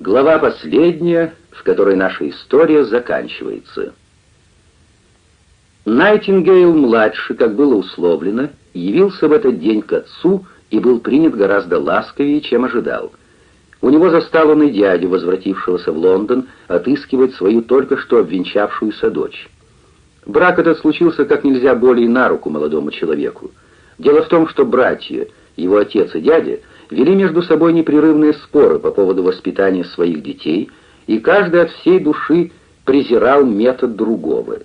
Глава последняя, в которой наша история заканчивается. Найтингейл-младший, как было условлено, явился в этот день к отцу и был принят гораздо ласковее, чем ожидал. У него застал он и дядю, возвратившегося в Лондон, отыскивать свою только что обвенчавшуюся дочь. Брак этот случился как нельзя более на руку молодому человеку. Дело в том, что братья, его отец и дядя, вели между собой непрерывные споры по поводу воспитания своих детей, и каждый от всей души презирал метод другого.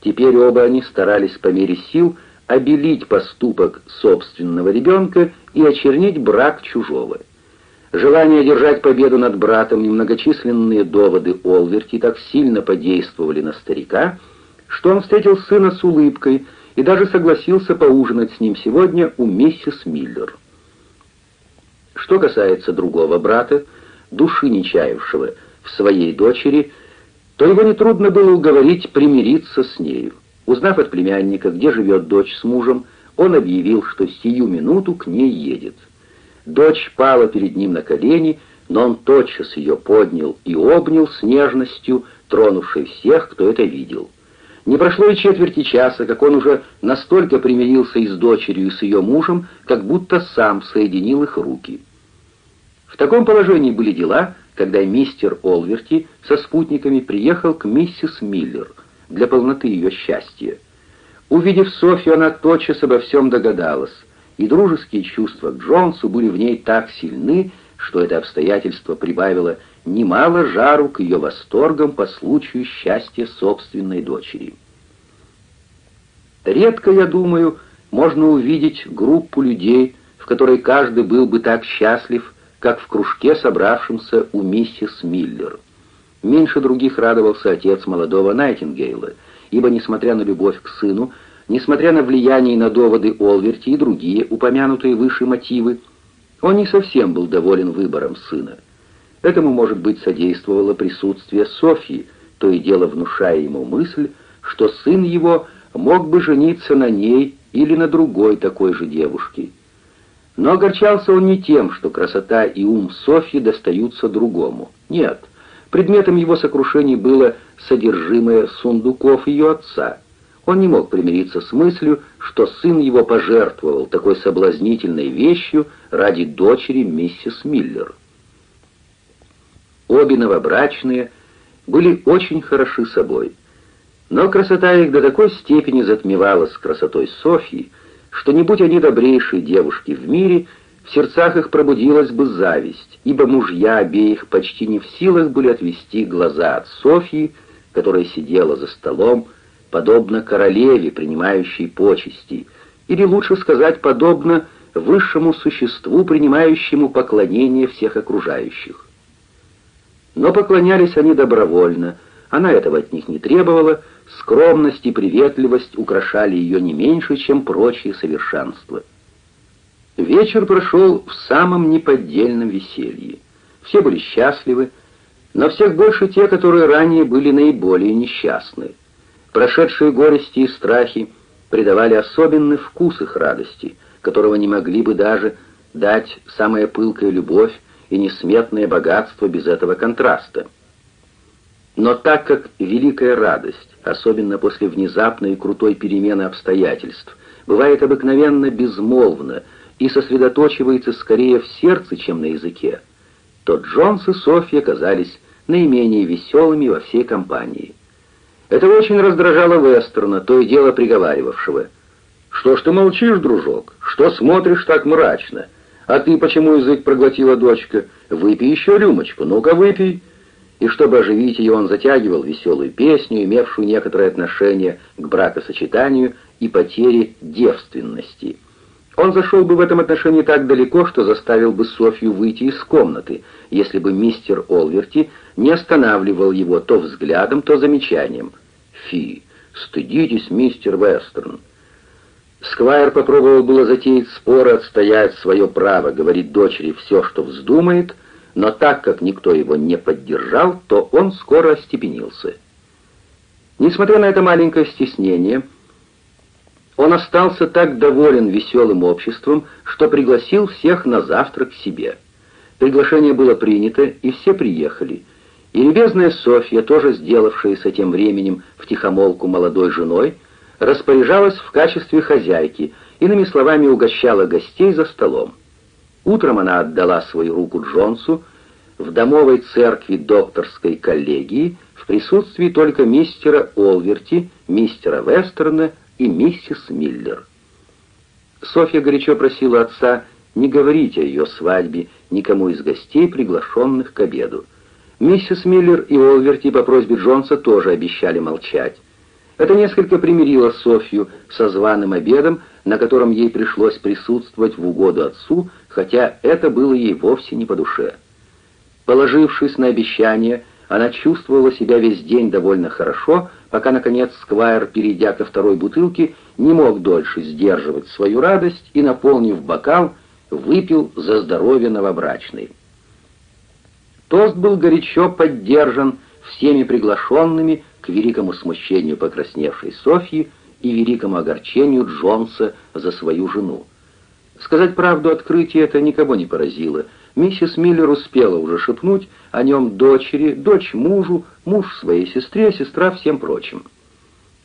Теперь оба они старались по мере сил обелить поступок собственного ребенка и очернить брак чужого. Желание одержать победу над братом и многочисленные доводы Олверти так сильно подействовали на старика, что он встретил сына с улыбкой и даже согласился поужинать с ним сегодня у миссис Миллер. Что касается другого брата, души не чаявшего в своей дочери, то его нетрудно было уговорить примириться с нею. Узнав от племянника, где живет дочь с мужем, он объявил, что сию минуту к ней едет. Дочь пала перед ним на колени, но он тотчас ее поднял и обнял с нежностью, тронувшей всех, кто это видел. Не прошло и четверти часа, как он уже настолько примирился и с дочерью, и с ее мужем, как будто сам соединил их руки. В таком положении были дела, когда мистер Олверти со спутниками приехал к миссис Миллер для полноты ее счастья. Увидев Софью, она тотчас обо всем догадалась, и дружеские чувства к Джонсу были в ней так сильны, что это обстоятельство прибавило немало жару к ее восторгам по случаю счастья собственной дочери. Редко, я думаю, можно увидеть группу людей, в которой каждый был бы так счастлив, как в кружке, собравшемся у миссис Миллер. Меньше других радовался отец молодого Найтингейла, ибо, несмотря на любовь к сыну, несмотря на влияние на доводы Олверти и другие упомянутые выше мотивы, он не совсем был доволен выбором сына. Этому, может быть, содействовало присутствие Софьи, то и дело внушая ему мысль, что сын его мог бы жениться на ней или на другой такой же девушке. Но огорчался он не тем, что красота и ум Софьи достаются другому. Нет, предметом его сокрушений было содержимое сундуков ее отца. Он не мог примириться с мыслью, что сын его пожертвовал такой соблазнительной вещью ради дочери миссис Миллер. Обе новобрачные были очень хороши собой, но красота их до такой степени затмевалась красотой Софьи, что не будь они добрейшие девушки в мире, в сердцах их пробудилась бы зависть, ибо мужья обеих почти не в силах были отвести глаза от Софьи, которая сидела за столом, подобно королеве, принимающей почести, или лучше сказать, подобно высшему существу, принимающему поклонение всех окружающих. Но поклонялись они добровольно, она этого от них не требовала, скромность и приветливость украшали ее не меньше, чем прочие совершенства. Вечер прошел в самом неподдельном веселье. Все были счастливы, но всех больше те, которые ранее были наиболее несчастны. Прошедшие горести и страхи придавали особенный вкус их радости, которого не могли бы даже дать самая пылкая любовь и несметное богатство без этого контраста. Но так как великая радость, особенно после внезапной и крутой перемены обстоятельств, бывает обыкновенно безмолвна и сосредоточивается скорее в сердце, чем на языке, то Джонс и Софья казались наименее веселыми во всей компании. Это очень раздражало Вестерна, то и дело приговаривавшего. «Что ж ты молчишь, дружок? Что смотришь так мрачно? А ты почему язык проглотила дочка? Выпей еще рюмочку, ну-ка выпей!» И чтобы оживить ее, он затягивал веселую песню, имевшую некоторое отношение к бракосочетанию и потере девственности. Он зашел бы в этом отношении так далеко, что заставил бы Софью выйти из комнаты, если бы мистер Олверти не останавливал его то взглядом, то замечанием. «Фи, стыдитесь, мистер Вестерн!» Сквайр попробовал было затеять спор отстоять свое право, говорить дочери все, что вздумает — но так как никто его не поддержал, то он скоро остепенился. Несмотря на это маленькое стеснение, он остался так доволен веселым обществом, что пригласил всех на завтрак к себе. Приглашение было принято, и все приехали. И любезная Софья, тоже сделавшаяся тем временем втихомолку молодой женой, распоряжалась в качестве хозяйки, иными словами угощала гостей за столом. Утром она отдала свою руку Джонсу в домовой церкви докторской коллегии в присутствии только мистера Олверти, мистера Вестерна и миссис Миллер. Софья горячо просила отца не говорить о ее свадьбе никому из гостей, приглашенных к обеду. Миссис Миллер и Олверти по просьбе Джонса тоже обещали молчать. Это несколько примирило Софью со званым обедом, на котором ей пришлось присутствовать в угоду отцу, хотя это было ей вовсе не по душе. Положившись на обещание, она чувствовала себя весь день довольно хорошо, пока, наконец, Сквайр, перейдя ко второй бутылке, не мог дольше сдерживать свою радость и, наполнив бокал, выпил за здоровье новобрачной. Тост был горячо поддержан всеми приглашенными к великому смущению покрасневшей Софьи и великому огорчению Джонса за свою жену. Сказать правду, открытие это никого не поразило. Миссис Миллер успела уже шепнуть о нем дочери, дочь мужу, муж своей сестре, сестра всем прочим.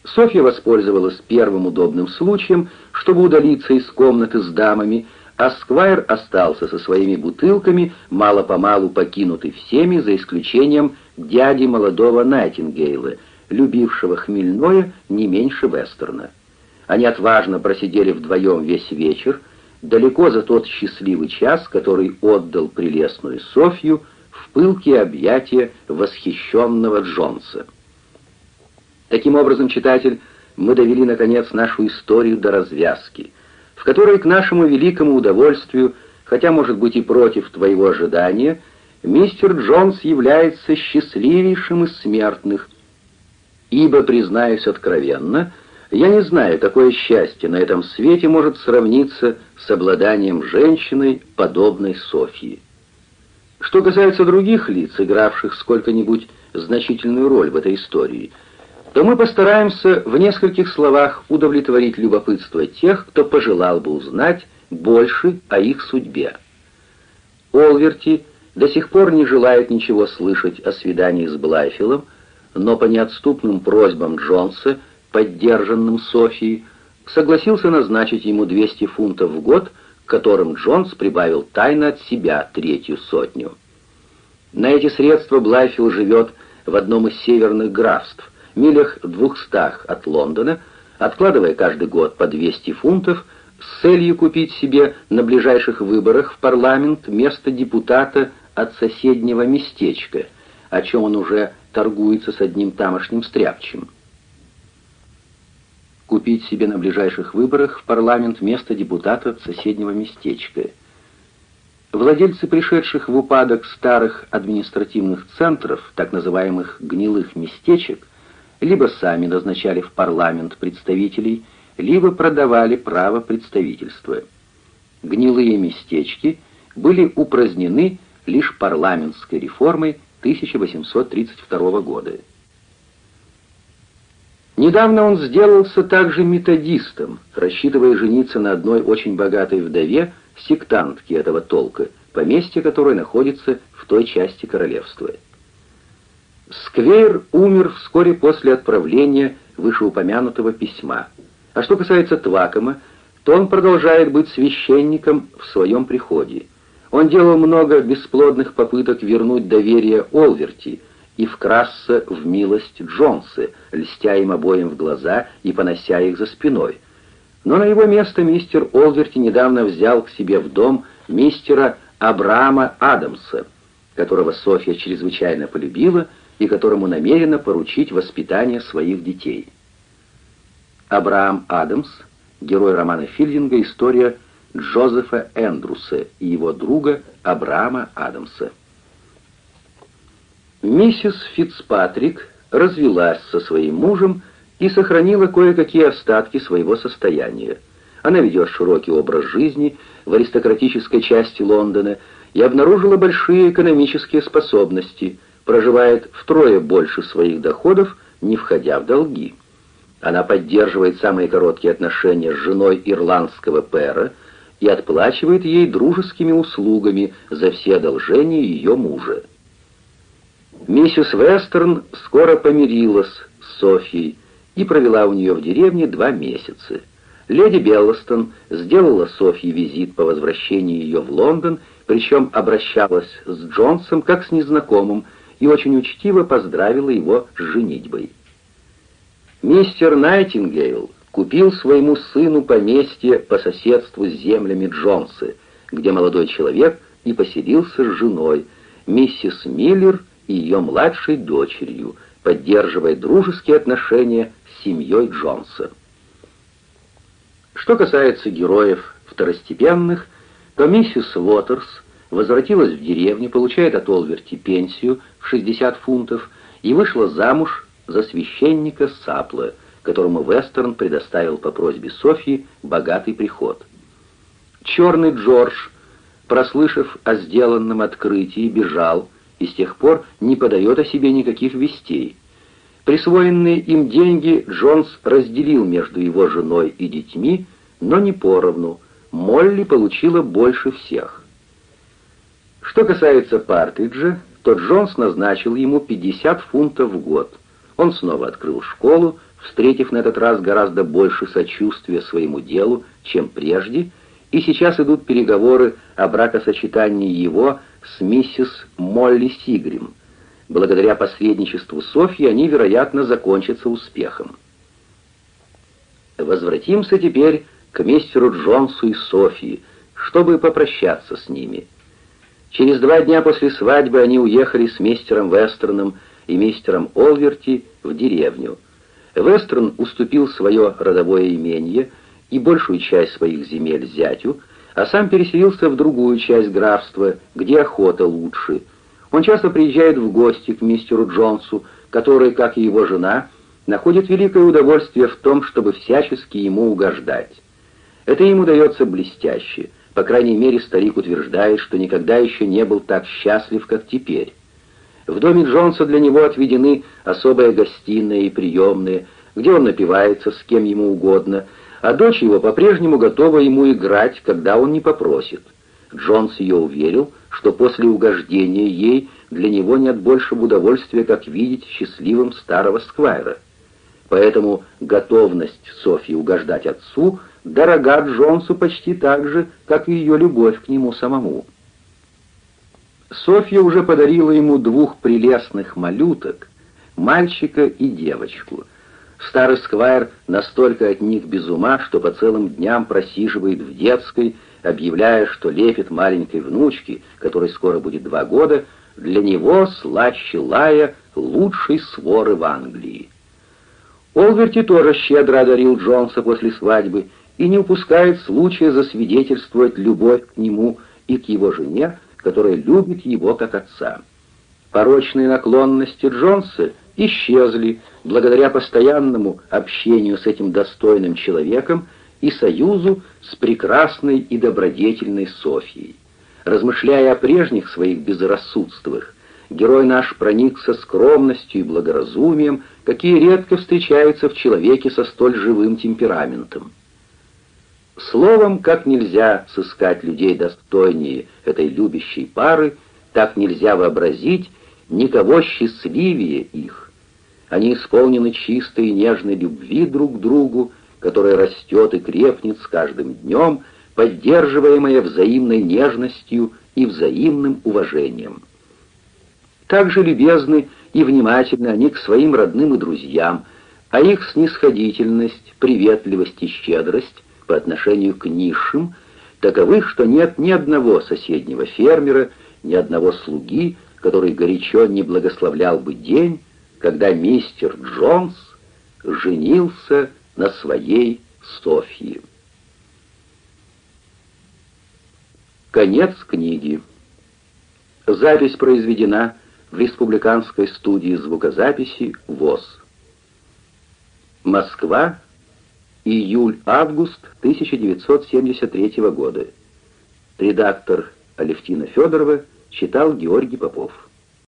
Софья воспользовалась первым удобным случаем, чтобы удалиться из комнаты с дамами, а Сквайр остался со своими бутылками, мало-помалу покинутый всеми, за исключением дяди молодого Найтингейла, любившего хмельное не меньше вестерна. Они отважно просидели вдвоем весь вечер, далеко за тот счастливый час, который отдал прелестную Софью в пылкие объятия восхищенного Джонса. Таким образом, читатель, мы довели, наконец, нашу историю до развязки — в которой к нашему великому удовольствию, хотя, может быть, и против твоего ожидания, мистер Джонс является счастливейшим из смертных, ибо, признаюсь откровенно, я не знаю, какое счастье на этом свете может сравниться с обладанием женщиной, подобной Софьи. Что касается других лиц, игравших сколько-нибудь значительную роль в этой истории – то мы постараемся в нескольких словах удовлетворить любопытство тех, кто пожелал бы узнать больше о их судьбе. Олверти до сих пор не желает ничего слышать о свидании с Блайфилом, но по неотступным просьбам Джонса, поддержанным Софией, согласился назначить ему 200 фунтов в год, к которым Джонс прибавил тайно от себя третью сотню. На эти средства Блайфилл живет в одном из северных графств, милях двухстах от Лондона, откладывая каждый год по 200 фунтов с целью купить себе на ближайших выборах в парламент место депутата от соседнего местечка, о чем он уже торгуется с одним тамошним стряпчим. Купить себе на ближайших выборах в парламент место депутата от соседнего местечка. Владельцы пришедших в упадок старых административных центров, так называемых «гнилых местечек», либо сами назначали в парламент представителей, либо продавали право представительства. Гнилые местечки были упразднены лишь парламентской реформой 1832 года. Недавно он сделался также методистом, рассчитывая жениться на одной очень богатой вдове, сектантке этого толка, поместье которой находится в той части королевства. Сквейр умер вскоре после отправления вышеупомянутого письма. А что касается Твакома, то он продолжает быть священником в своем приходе. Он делал много бесплодных попыток вернуть доверие Олверти и вкрасться в милость Джонса, льстя им обоим в глаза и понося их за спиной. Но на его место мистер Олверти недавно взял к себе в дом мистера Абрама Адамса, которого Софья чрезвычайно полюбила, и которому намерена поручить воспитание своих детей. Абрахам Адамс, герой романа Филдинга «История Джозефа Эндрюса и его друга Абрама Адамса». Миссис Фицпатрик развелась со своим мужем и сохранила кое-какие остатки своего состояния. Она ведет широкий образ жизни в аристократической части Лондона и обнаружила большие экономические способности – проживает втрое больше своих доходов, не входя в долги. Она поддерживает самые короткие отношения с женой ирландского пэра и отплачивает ей дружескими услугами за все одолжения ее мужа. Миссис Вестерн скоро помирилась с Софьей и провела у нее в деревне два месяца. Леди Беллостон сделала Софье визит по возвращении ее в Лондон, причем обращалась с Джонсом как с незнакомым и очень учтиво поздравила его с женитьбой. Мистер Найтингейл купил своему сыну поместье по соседству с землями Джонса, где молодой человек и поселился с женой, миссис Миллер и ее младшей дочерью, поддерживая дружеские отношения с семьей Джонса. Что касается героев второстепенных, то миссис Уотерс возвратилась в деревню, получает от Олверти пенсию в 60 фунтов и вышла замуж за священника Сапла, которому Вестерн предоставил по просьбе Софьи богатый приход. Черный Джордж, прослышав о сделанном открытии, бежал и с тех пор не подает о себе никаких вестей. Присвоенные им деньги Джонс разделил между его женой и детьми, но не поровну. Молли получила больше всех. Что касается Партриджа, то Джонс назначил ему 50 фунтов в год. Он снова открыл школу, встретив на этот раз гораздо больше сочувствия своему делу, чем прежде, и сейчас идут переговоры о бракосочетании его с миссис Молли Сигрим. Благодаря посредничеству Софьи они, вероятно, закончатся успехом. Возвратимся теперь к мистеру Джонсу и Софьи, чтобы попрощаться с ними. Через два дня после свадьбы они уехали с мистером Вестерном и мистером Олверти в деревню. Вестерн уступил свое родовое имение и большую часть своих земель зятю, а сам переселился в другую часть графства, где охота лучше. Он часто приезжает в гости к мистеру Джонсу, который, как и его жена, находит великое удовольствие в том, чтобы всячески ему угождать. Это ему дается блестяще. По крайней мере, старик утверждает, что никогда еще не был так счастлив, как теперь. В доме Джонса для него отведены особая гостиная и приемная, где он напивается с кем ему угодно, а дочь его по-прежнему готова ему играть, когда он не попросит. Джонс ее уверил, что после угождения ей для него нет большего удовольствия, как видеть счастливым старого Сквайра. Поэтому готовность Софьи угождать отцу дорога Джонсу почти так же, как и ее любовь к нему самому. Софья уже подарила ему двух прелестных малюток, мальчика и девочку. Старый сквайр настолько от них без ума, что по целым дням просиживает в детской, объявляя, что лепит маленькой внучке, которой скоро будет два года, для него слаще лая лучшей своры в Англии. Олверти тоже щедро одарил Джонса после свадьбы и не упускает случая засвидетельствовать любовь к нему и к его жене, которая любит его как отца. Порочные наклонности Джонса исчезли благодаря постоянному общению с этим достойным человеком и союзу с прекрасной и добродетельной Софьей. Размышляя о прежних своих безрассудствах, герой наш проникся скромностью и благоразумием, какие редко встречаются в человеке со столь живым темпераментом. Словом, как нельзя сыскать людей достойнее этой любящей пары, так нельзя вообразить никого счастливее их. Они исполнены чистой и нежной любви друг к другу, которая растет и крепнет с каждым днем, поддерживаемая взаимной нежностью и взаимным уважением. Также любезны и внимательны они к своим родным и друзьям, а их снисходительность, приветливость и щедрость по отношению к низшим таковы, что нет ни одного соседнего фермера, ни одного слуги, который горячо не благословлял бы день, когда мистер Джонс женился на своей Софье. Конец книги. Запись произведена в Республиканской студии звукозаписи ВОЗ. Москва, Июль-август 1973 года. Редактор Алевтина Федорова читал Георгий Попов.